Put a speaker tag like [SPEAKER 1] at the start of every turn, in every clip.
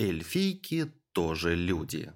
[SPEAKER 1] Эльфийки тоже люди.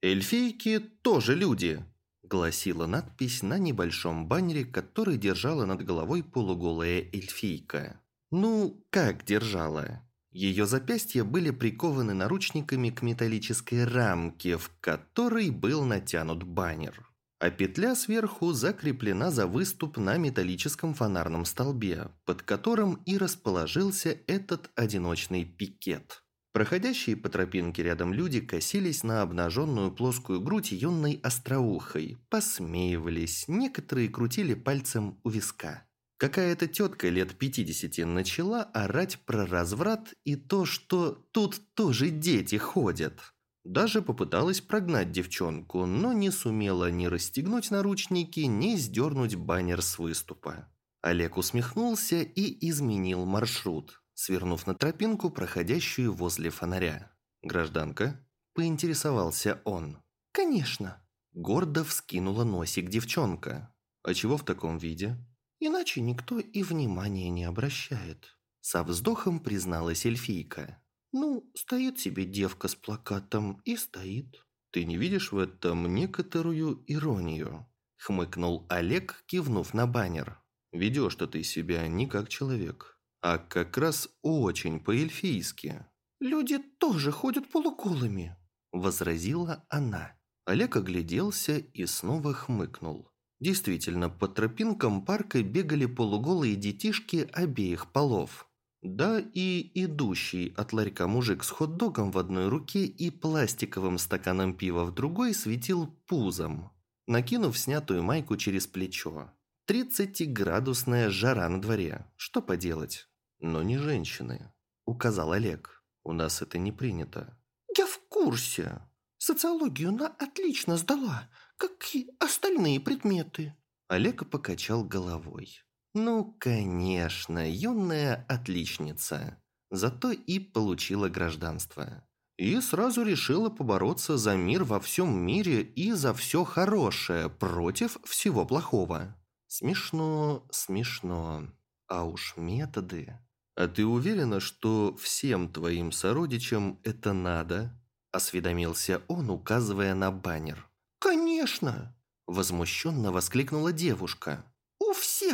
[SPEAKER 1] Эльфийки тоже люди, гласила надпись на небольшом баннере, который держала над головой полуголая эльфийка. Ну, как держала? Ее запястья были прикованы наручниками к металлической рамке, в которой был натянут баннер. А петля сверху закреплена за выступ на металлическом фонарном столбе, под которым и расположился этот одиночный пикет. Проходящие по тропинке рядом люди косились на обнаженную плоскую грудь юной остроухой, посмеивались, некоторые крутили пальцем у виска. Какая-то тетка лет 50 начала орать про разврат и то, что тут тоже дети ходят. Даже попыталась прогнать девчонку, но не сумела ни расстегнуть наручники, ни сдернуть баннер с выступа. Олег усмехнулся и изменил маршрут свернув на тропинку, проходящую возле фонаря. «Гражданка?» – поинтересовался он. «Конечно!» – гордо вскинула носик девчонка. «А чего в таком виде?» «Иначе никто и внимания не обращает», – со вздохом призналась эльфийка. «Ну, стоит себе девка с плакатом и стоит». «Ты не видишь в этом некоторую иронию?» – хмыкнул Олег, кивнув на баннер. «Ведешь-то ты себя не как человек» а как раз очень по-эльфийски. «Люди тоже ходят полуколами», – возразила она. Олег огляделся и снова хмыкнул. Действительно, по тропинкам парка бегали полуголые детишки обеих полов. Да и идущий от ларька мужик с хот-догом в одной руке и пластиковым стаканом пива в другой светил пузом, накинув снятую майку через плечо. Тридцатиградусная жара на дворе. Что поделать? «Но не женщины», – указал Олег. «У нас это не принято».
[SPEAKER 2] «Я в курсе. Социологию на отлично сдала, как и остальные предметы».
[SPEAKER 1] Олег покачал головой. «Ну, конечно, юная отличница. Зато и получила гражданство. И сразу решила побороться за мир во всем мире и за все хорошее против всего плохого. Смешно, смешно. А уж методы... «А ты уверена, что всем твоим сородичам это надо?» – осведомился он, указывая на баннер.
[SPEAKER 2] «Конечно!»
[SPEAKER 1] – возмущенно воскликнула девушка.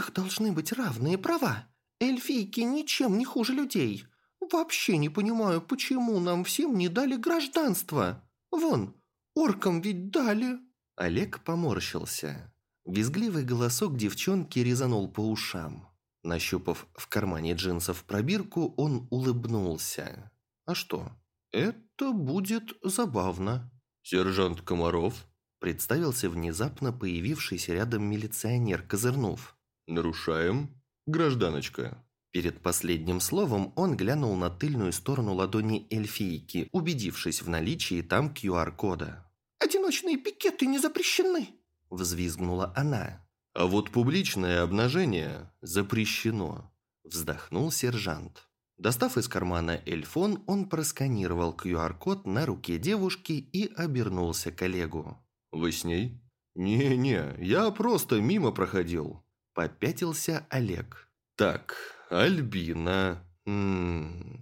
[SPEAKER 2] «У всех должны быть равные права. Эльфийки ничем не хуже людей. Вообще не понимаю, почему нам всем не дали гражданство. Вон, оркам ведь дали».
[SPEAKER 1] Олег поморщился. Визгливый голосок девчонки резанул по ушам. Нащупав в кармане джинсов пробирку, он улыбнулся. «А что? Это будет забавно». «Сержант Комаров?» Представился внезапно появившийся рядом милиционер, козырнув. «Нарушаем. Гражданочка». Перед последним словом он глянул на тыльную сторону ладони эльфийки, убедившись в наличии там QR-кода.
[SPEAKER 2] «Одиночные пикеты не запрещены!»
[SPEAKER 1] – взвизгнула она. А вот публичное обнажение запрещено, вздохнул сержант. Достав из кармана эльфон, он просканировал QR-код на руке девушки и обернулся к коллегу. «Вы с ней?» «Не-не, я просто мимо проходил», – попятился Олег. «Так, Альбина...» М -м -м.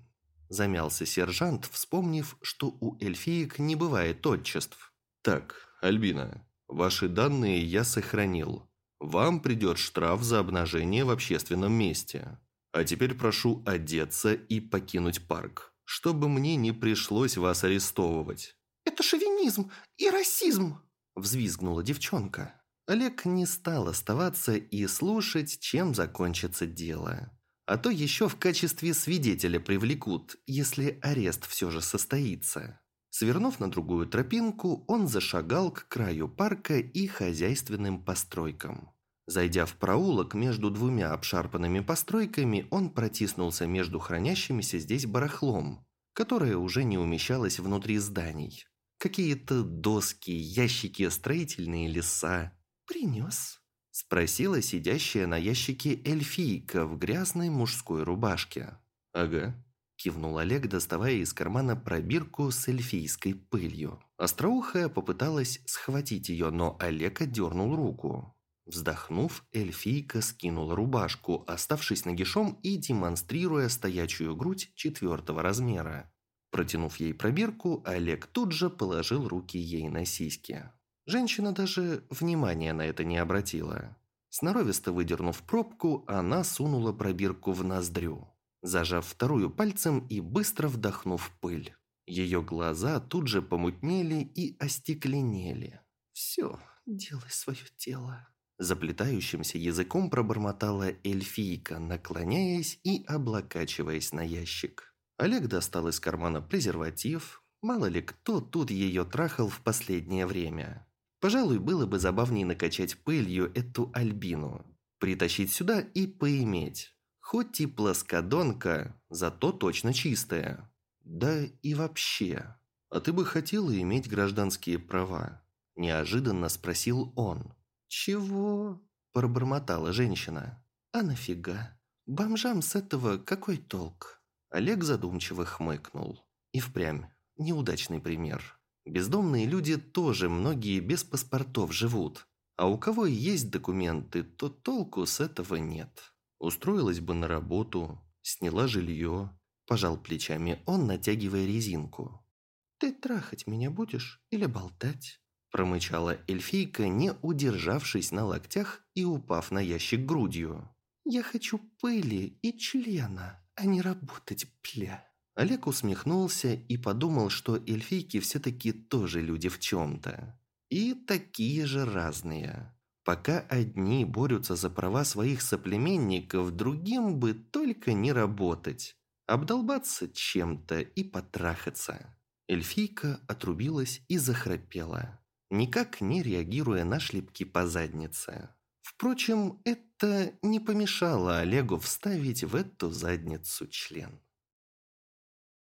[SPEAKER 1] Замялся сержант, вспомнив, что у эльфиек не бывает отчеств. «Так, Альбина, ваши данные я сохранил. Вам придет штраф за обнажение в общественном месте. А теперь прошу одеться и покинуть парк, чтобы мне не пришлось вас арестовывать».
[SPEAKER 2] «Это шовинизм и расизм!»
[SPEAKER 1] – взвизгнула девчонка. Олег не стал оставаться и слушать, чем закончится дело. А то еще в качестве свидетеля привлекут, если арест все же состоится. Свернув на другую тропинку, он зашагал к краю парка и хозяйственным постройкам. Зайдя в проулок между двумя обшарпанными постройками, он протиснулся между хранящимися здесь барахлом, которое уже не умещалось внутри зданий. Какие-то доски, ящики, строительные леса. «Принес?» – спросила сидящая на ящике эльфийка в грязной мужской рубашке. «Ага», Кивнул Олег, доставая из кармана пробирку с эльфийской пылью. Остроухая попыталась схватить ее, но Олег отдернул руку. Вздохнув, эльфийка скинула рубашку, оставшись нагишом и демонстрируя стоячую грудь четвертого размера. Протянув ей пробирку, Олег тут же положил руки ей на сиськи. Женщина даже внимания на это не обратила. Сноровисто выдернув пробку, она сунула пробирку в ноздрю, зажав вторую пальцем и быстро вдохнув пыль. Ее глаза тут же помутнели и остекленели.
[SPEAKER 2] «Все, делай свое дело»,
[SPEAKER 1] Заплетающимся языком пробормотала эльфийка, наклоняясь и облокачиваясь на ящик. Олег достал из кармана презерватив. Мало ли кто тут ее трахал в последнее время. Пожалуй, было бы забавнее накачать пылью эту альбину. Притащить сюда и поиметь. Хоть и плоскодонка, зато точно чистая. Да и вообще. А ты бы хотела иметь гражданские права? Неожиданно спросил он.
[SPEAKER 2] «Чего?» – пробормотала женщина. «А нафига? Бомжам с этого какой толк?»
[SPEAKER 1] Олег задумчиво хмыкнул. И впрямь, неудачный пример. Бездомные люди тоже многие без паспортов живут. А у кого есть документы, то толку с этого нет. Устроилась бы на работу, сняла жилье. Пожал плечами он, натягивая резинку.
[SPEAKER 2] «Ты трахать меня будешь или болтать?»
[SPEAKER 1] Промычала эльфийка, не удержавшись на локтях и упав на ящик грудью.
[SPEAKER 2] «Я хочу пыли и члена, а не работать, бля».
[SPEAKER 1] Олег усмехнулся и подумал, что эльфийки все-таки тоже люди в чем-то. И такие же разные. Пока одни борются за права своих соплеменников, другим бы только не работать. Обдолбаться чем-то и потрахаться. Эльфийка отрубилась и захрапела никак не реагируя на шлепки по заднице. Впрочем, это не помешало Олегу вставить в эту задницу член.